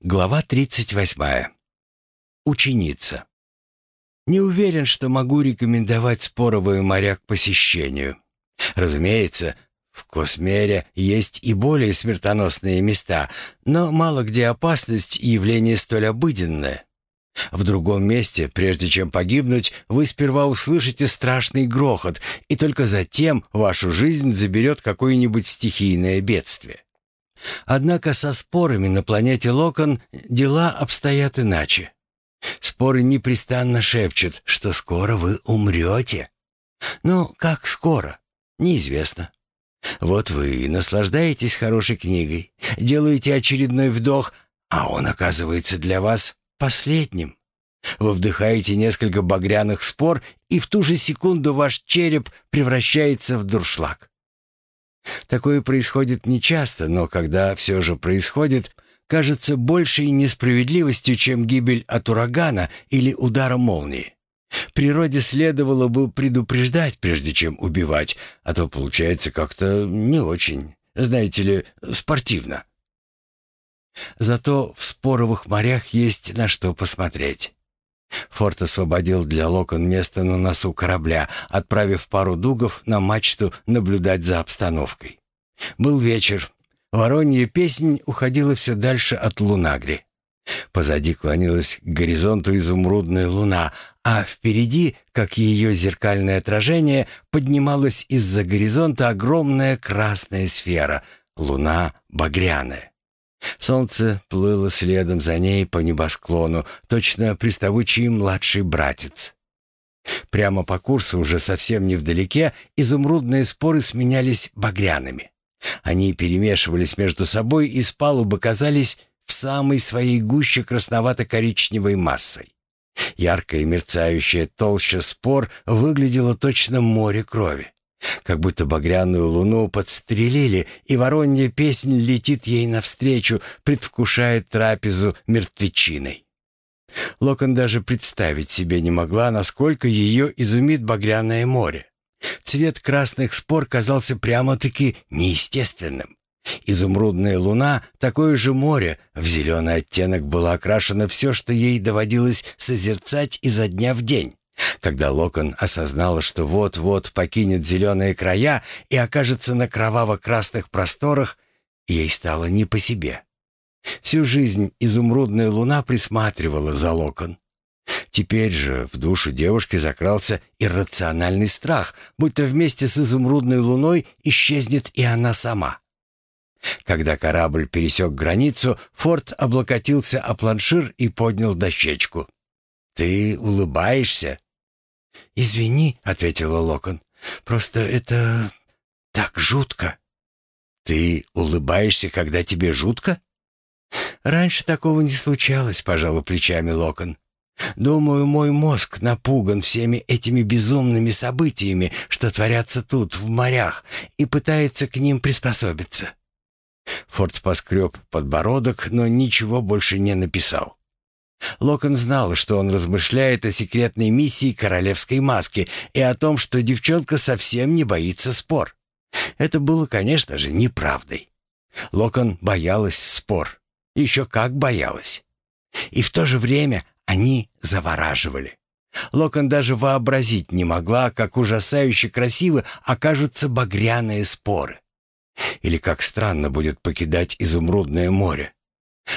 Глава 38. Ученица. Не уверен, что могу рекомендовать споровые моря к посещению. Разумеется, в Космере есть и более смертоносные места, но мало где опасность и явление столь обыденное. В другом месте, прежде чем погибнуть, вы сперва услышите страшный грохот, и только затем вашу жизнь заберет какое-нибудь стихийное бедствие. Однако со спорами на планете Локон дела обстоят иначе. Споры непрестанно шепчут, что скоро вы умрете. Но как скоро? Неизвестно. Вот вы наслаждаетесь хорошей книгой, делаете очередной вдох, а он оказывается для вас последним. Вы вдыхаете несколько багряных спор, и в ту же секунду ваш череп превращается в дуршлаг. Такое происходит нечасто, но когда все же происходит, кажется большей несправедливостью, чем гибель от урагана или удара молнии. Природе следовало бы предупреждать, прежде чем убивать, а то получается как-то не очень, знаете ли, спортивно. Зато в споровых морях есть на что посмотреть. Форд освободил для Локон место на носу корабля, отправив пару дугов на мачту наблюдать за обстановкой. Был вечер. Воронья песнь уходила все дальше от Лунагри. Позади клонилась к горизонту изумрудная луна, а впереди, как ее зеркальное отражение, поднималась из-за горизонта огромная красная сфера — луна багряная. Солнце плыло следом за ней по небосклону, точно приставучий младший братец. Прямо по курсу, уже совсем невдалеке, изумрудные споры сменялись багряными. Они перемешивались между собой и с палубы казались в самой своей гуще красновато-коричневой массой. Яркая мерцающая толща спор выглядела точно море крови. Как будто багряную луну подстрелили, и воронья песнь летит ей навстречу, предвкушая трапезу мертвечиной. Локон даже представить себе не могла, насколько ее изумит багряное море. Цвет красных спор казался прямо-таки неестественным. Изумрудная луна, такое же море, в зеленый оттенок было окрашено все, что ей доводилось созерцать изо дня в день. Когда Локон осознала, что вот-вот покинет зеленые края и окажется на кроваво-красных просторах, ей стало не по себе. Всю жизнь изумрудная луна присматривала за Локон. Теперь же в душу девушки закрался иррациональный страх, будто вместе с изумрудной луной исчезнет и она сама. Когда корабль пересек границу, Форд облокотился о планшир и поднял дощечку. «Ты улыбаешься?» «Извини», — ответила Локон. «Просто это так жутко». «Ты улыбаешься, когда тебе жутко?» «Раньше такого не случалось», — пожала плечами Локон. «Думаю, мой мозг напуган всеми этими безумными событиями, что творятся тут, в морях, и пытается к ним приспособиться». Форд поскреб подбородок, но ничего больше не написал. Локон знал, что он размышляет о секретной миссии королевской маски и о том, что девчонка совсем не боится спор. Это было, конечно же, неправдой. Локон боялась спор. Еще как боялась. И в то же время они завораживали. Локон даже вообразить не могла, как ужасающе красивы окажутся багряные споры. Или как странно будет покидать изумрудное море.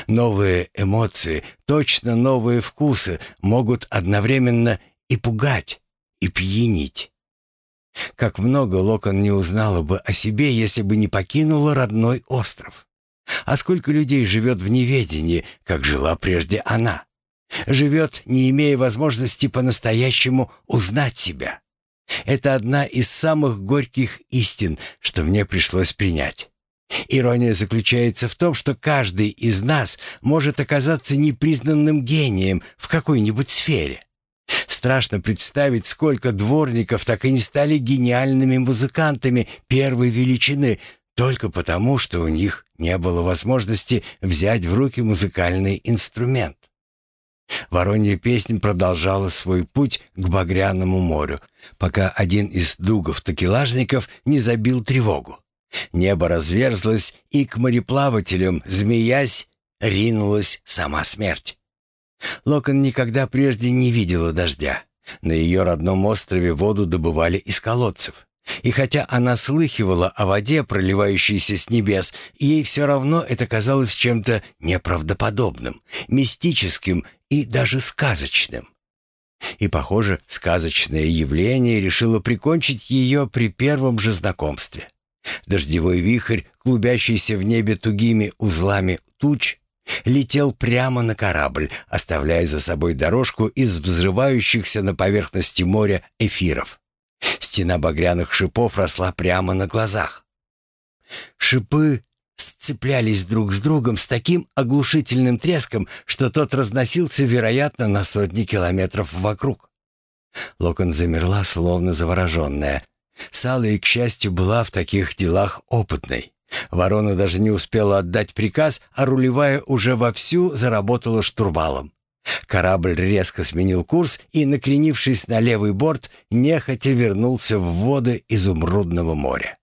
Новые эмоции, точно новые вкусы могут одновременно и пугать, и пьянить. Как много Локон не узнала бы о себе, если бы не покинула родной остров. А сколько людей живет в неведении, как жила прежде она. Живет, не имея возможности по-настоящему узнать себя. Это одна из самых горьких истин, что мне пришлось принять. Ирония заключается в том, что каждый из нас может оказаться непризнанным гением в какой-нибудь сфере. Страшно представить, сколько дворников так и не стали гениальными музыкантами первой величины, только потому, что у них не было возможности взять в руки музыкальный инструмент. Воронья песнь продолжала свой путь к Багряному морю, пока один из дугов-такелажников не забил тревогу. Небо разверзлось, и к мореплавателям, змеясь, ринулась сама смерть. Локон никогда прежде не видела дождя. На ее родном острове воду добывали из колодцев. И хотя она слыхивала о воде, проливающейся с небес, ей все равно это казалось чем-то неправдоподобным, мистическим и даже сказочным. И, похоже, сказочное явление решило прикончить ее при первом же знакомстве. Дождевой вихрь, клубящийся в небе тугими узлами туч, летел прямо на корабль, оставляя за собой дорожку из взрывающихся на поверхности моря эфиров. Стена багряных шипов росла прямо на глазах. Шипы сцеплялись друг с другом с таким оглушительным треском, что тот разносился, вероятно, на сотни километров вокруг. Локон замерла, словно завороженная. Салли, к счастью, была в таких делах опытной. Ворона даже не успела отдать приказ, а рулевая уже вовсю заработала штурвалом. Корабль резко сменил курс и, накренившись на левый борт, нехотя вернулся в воды изумрудного моря.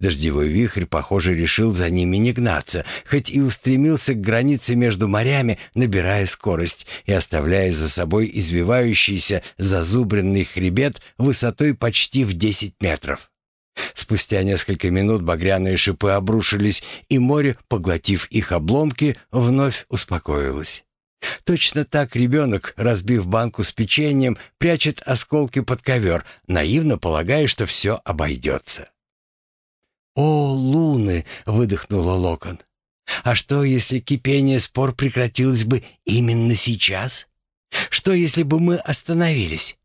Дождевой вихрь, похоже, решил за ними не гнаться, хоть и устремился к границе между морями, набирая скорость и оставляя за собой извивающийся зазубренный хребет высотой почти в 10 метров. Спустя несколько минут багряные шипы обрушились, и море, поглотив их обломки, вновь успокоилось. Точно так ребенок, разбив банку с печеньем, прячет осколки под ковер, наивно полагая, что все обойдется. «О, луны!» — выдохнула Локон. «А что, если кипение спор прекратилось бы именно сейчас? Что, если бы мы остановились?»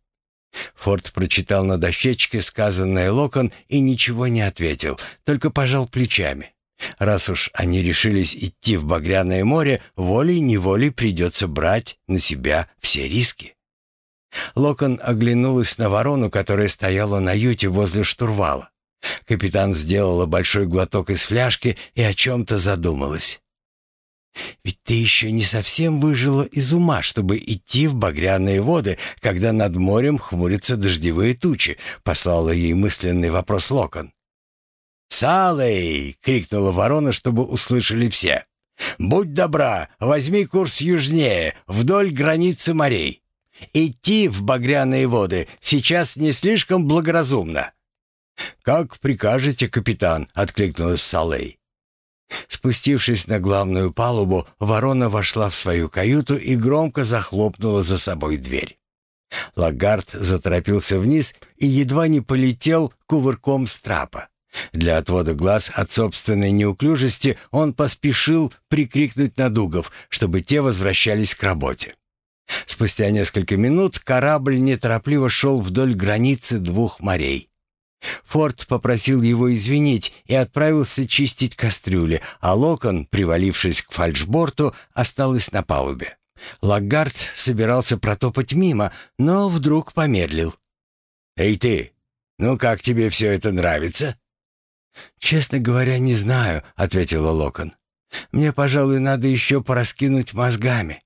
Форд прочитал на дощечке сказанное Локон и ничего не ответил, только пожал плечами. Раз уж они решились идти в Багряное море, волей-неволей придется брать на себя все риски. Локон оглянулась на ворону, которая стояла на юте возле штурвала. Капитан сделала большой глоток из фляжки и о чем-то задумалась. «Ведь ты еще не совсем выжила из ума, чтобы идти в багряные воды, когда над морем хмурятся дождевые тучи», — послала ей мысленный вопрос Локон. «Салей!» — крикнула ворона, чтобы услышали все. «Будь добра, возьми курс южнее, вдоль границы морей. Идти в багряные воды сейчас не слишком благоразумно». «Как прикажете, капитан», — откликнулась Салей. Спустившись на главную палубу, ворона вошла в свою каюту и громко захлопнула за собой дверь. Лагард заторопился вниз и едва не полетел кувырком с трапа. Для отвода глаз от собственной неуклюжести он поспешил прикрикнуть на дугов, чтобы те возвращались к работе. Спустя несколько минут корабль неторопливо шел вдоль границы двух морей. Форд попросил его извинить и отправился чистить кастрюли, а Локон, привалившись к фальшборту, осталась на палубе. Лагард собирался протопать мимо, но вдруг помедлил. «Эй ты, ну как тебе все это нравится?» «Честно говоря, не знаю», — ответила Локон. «Мне, пожалуй, надо еще пораскинуть мозгами».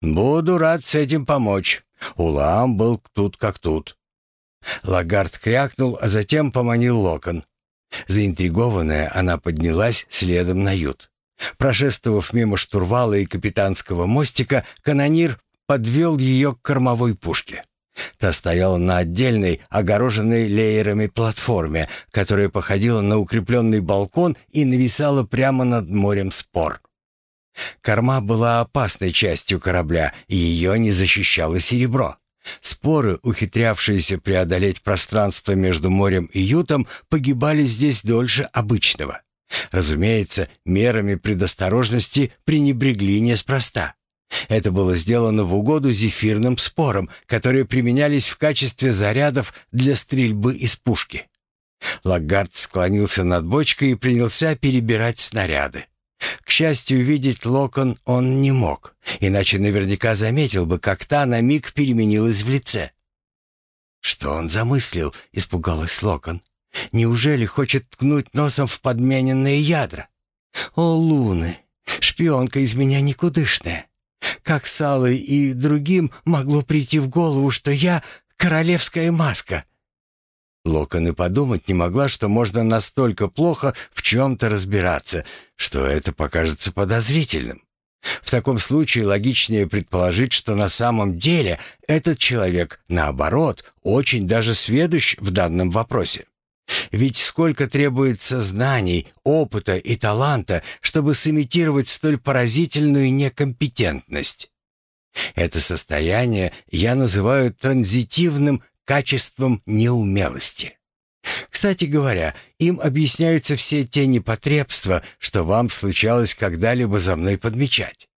«Буду рад с этим помочь. Улам был тут как тут». Лагард крякнул, а затем поманил Локон. Заинтригованная, она поднялась следом на ют. Прошествовав мимо штурвала и капитанского мостика, канонир подвел ее к кормовой пушке. Та стояла на отдельной, огороженной леерами платформе, которая походила на укрепленный балкон и нависала прямо над морем спор. Корма была опасной частью корабля, и ее не защищало серебро. Споры, ухитрявшиеся преодолеть пространство между морем и ютом, погибали здесь дольше обычного. Разумеется, мерами предосторожности пренебрегли неспроста. Это было сделано в угоду зефирным спорам, которые применялись в качестве зарядов для стрельбы из пушки. Лагард склонился над бочкой и принялся перебирать снаряды. К счастью, видеть Локон он не мог, иначе наверняка заметил бы, как та на миг переменилась в лице. «Что он замыслил?» — испугалась Локон. «Неужели хочет ткнуть носом в подмененные ядра? О, луны! Шпионка из меня никудышная! Как Салой и другим могло прийти в голову, что я — королевская маска?» Локон и подумать не могла, что можно настолько плохо в чем-то разбираться, что это покажется подозрительным. В таком случае логичнее предположить, что на самом деле этот человек, наоборот, очень даже сведущ в данном вопросе. Ведь сколько требуется знаний, опыта и таланта, чтобы сымитировать столь поразительную некомпетентность. Это состояние я называю транзитивным качеством неумелости. Кстати говоря, им объясняются все те непотребства, что вам случалось когда-либо за мной подмечать.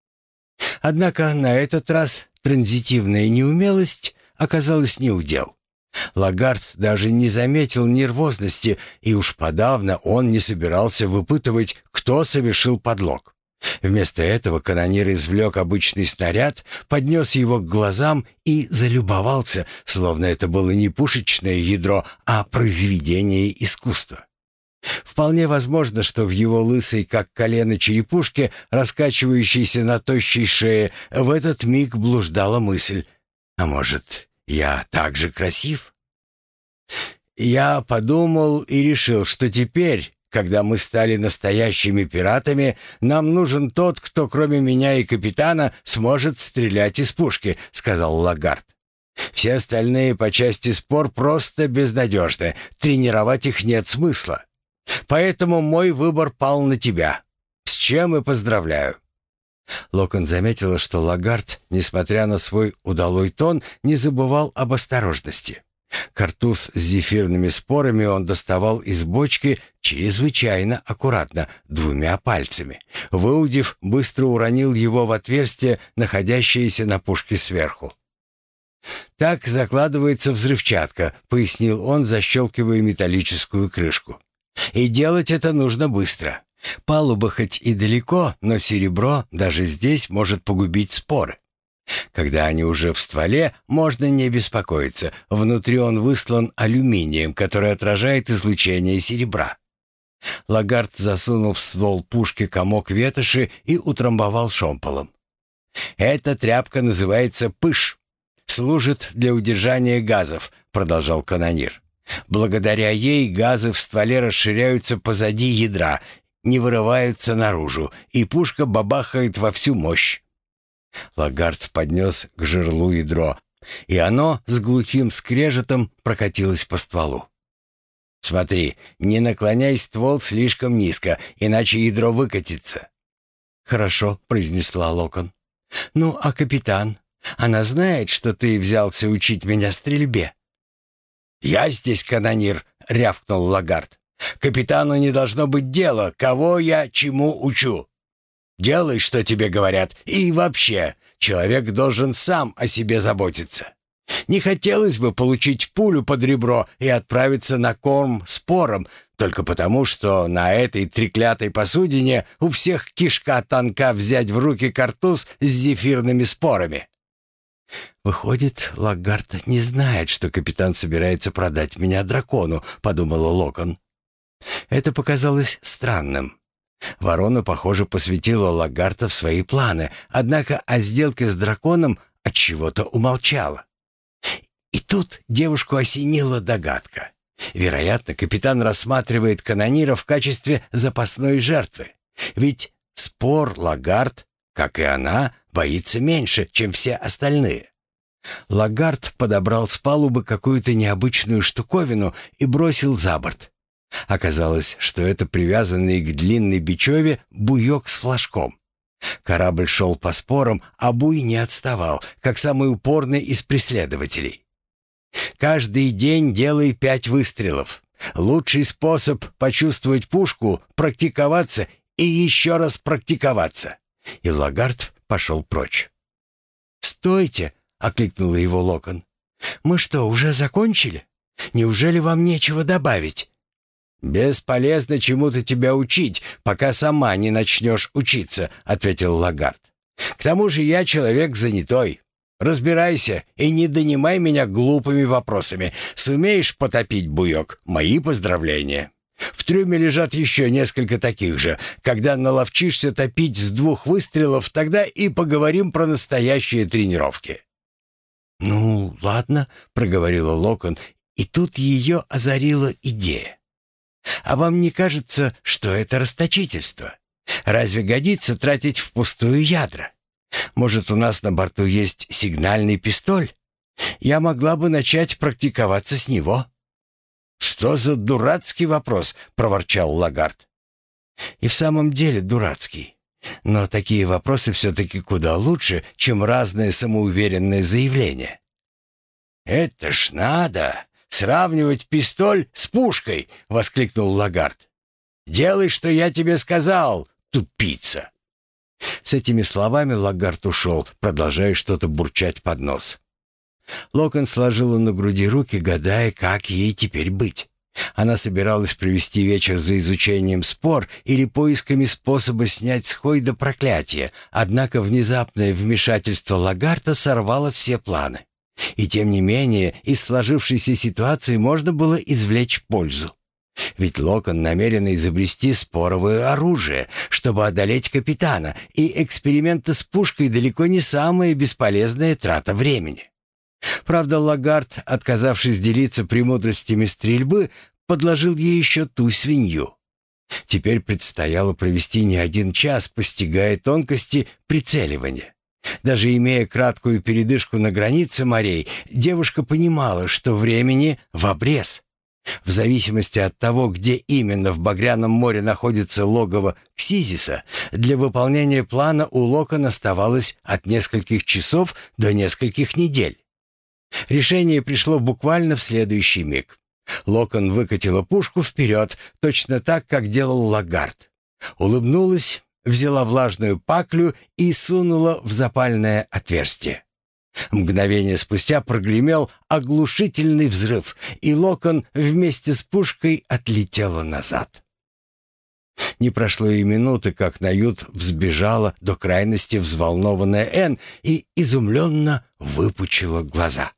Однако на этот раз транзитивная неумелость оказалась неудел. Лагард даже не заметил нервозности, и уж подавно он не собирался выпытывать, кто совершил подлог. Вместо этого канонир извлек обычный снаряд, поднес его к глазам и залюбовался, словно это было не пушечное ядро, а произведение искусства. Вполне возможно, что в его лысой, как колено черепушке, раскачивающейся на тощей шее, в этот миг блуждала мысль. «А может, я так же красив?» Я подумал и решил, что теперь, когда мы стали настоящими пиратами, нам нужен тот, кто кроме меня и капитана сможет стрелять из пушки», — сказал Лагард. «Все остальные по части спор просто безнадежны. Тренировать их нет смысла. Поэтому мой выбор пал на тебя. С чем и поздравляю». Локон заметила, что Лагард, несмотря на свой удалой тон, не забывал об осторожности. Картуз с зефирными спорами он доставал из бочки чрезвычайно аккуратно, двумя пальцами. Выудив, быстро уронил его в отверстие, находящееся на пушке сверху. «Так закладывается взрывчатка», — пояснил он, защелкивая металлическую крышку. «И делать это нужно быстро. Палуба хоть и далеко, но серебро даже здесь может погубить споры. Когда они уже в стволе, можно не беспокоиться. Внутри он выслан алюминием, который отражает излучение серебра. Лагард засунул в ствол пушки комок ветоши и утрамбовал шомполом. «Эта тряпка называется пыш. Служит для удержания газов», — продолжал канонир. «Благодаря ей газы в стволе расширяются позади ядра, не вырываются наружу, и пушка бабахает во всю мощь. Лагард поднес к жерлу ядро, и оно с глухим скрежетом прокатилось по стволу. «Смотри, не наклоняй ствол слишком низко, иначе ядро выкатится». «Хорошо», — произнесла Локон. «Ну, а капитан? Она знает, что ты взялся учить меня стрельбе?» «Я здесь канонир», — рявкнул Лагард. «Капитану не должно быть дела, кого я чему учу. Делай, что тебе говорят, и вообще, человек должен сам о себе заботиться. Не хотелось бы получить пулю под ребро и отправиться на корм спором, только потому, что на этой треклятой посудине у всех кишка тонка взять в руки картуз с зефирными спорами. «Выходит, Лагард не знает, что капитан собирается продать меня дракону», — подумала Локон. Это показалось странным. Ворона, похоже, посвятила Лагарта в свои планы, однако о сделке с драконом от чего-то умолчала. И тут девушку осенила догадка. Вероятно, капитан рассматривает канонира в качестве запасной жертвы. Ведь спор Лагард, как и она, боится меньше, чем все остальные. Лагард подобрал с палубы какую-то необычную штуковину и бросил за борт. Оказалось, что это привязанный к длинной бечеве буйок с флажком. Корабль шел по спорам, а буй не отставал, как самый упорный из преследователей. «Каждый день делай пять выстрелов. Лучший способ почувствовать пушку — практиковаться и еще раз практиковаться». И Лагард пошел прочь. «Стойте!» — окликнула его Локон. «Мы что, уже закончили? Неужели вам нечего добавить?» «Бесполезно чему-то тебя учить, пока сама не начнешь учиться», — ответил Лагард. «К тому же я человек занятой. Разбирайся и не донимай меня глупыми вопросами. Сумеешь потопить буек? Мои поздравления». В трюме лежат еще несколько таких же. Когда наловчишься топить с двух выстрелов, тогда и поговорим про настоящие тренировки». «Ну, ладно», — проговорила Локон И тут ее озарила идея. А вам не кажется, что это расточительство? Разве годится тратить впустую ядра? Может, у нас на борту есть сигнальный пистоль? Я могла бы начать практиковаться с него». «Что за дурацкий вопрос?» — проворчал Лагард. «И в самом деле дурацкий. Но такие вопросы все-таки куда лучше, чем разные самоуверенные заявления». «Это ж надо! Сравнивать пистоль с пушкой!» — воскликнул Лагард. «Делай, что я тебе сказал, тупица!» С этими словами Лагард ушел, продолжая что-то бурчать под нос. Локон сложила на груди руки, гадая, как ей теперь быть. Она собиралась провести вечер за изучением спор или поисками способа снять с Хойда проклятие, однако внезапное вмешательство Лагарта сорвало все планы. И тем не менее, из сложившейся ситуации можно было извлечь пользу. Ведь Локон намерен изобрести споровое оружие, чтобы одолеть капитана, и эксперименты с пушкой далеко не самая бесполезная трата времени. Правда, Лагард, отказавшись делиться премудростями стрельбы, подложил ей еще ту свинью. Теперь предстояло провести не один час, постигая тонкости прицеливания. Даже имея краткую передышку на границе морей, девушка понимала, что времени в обрез. В зависимости от того, где именно в Багряном море находится логово Ксизиса, для выполнения плана у Локон оставалось от нескольких часов до нескольких недель. Решение пришло буквально в следующий миг. Локон выкатила пушку вперед, точно так, как делал Лагард. Улыбнулась, взяла влажную паклю и сунула в запальное отверстие. Мгновение спустя прогремел оглушительный взрыв, и Локон вместе с пушкой отлетела назад. Не прошло и минуты, как на ют взбежала до крайности взволнованная Энн и изумленно выпучила глаза.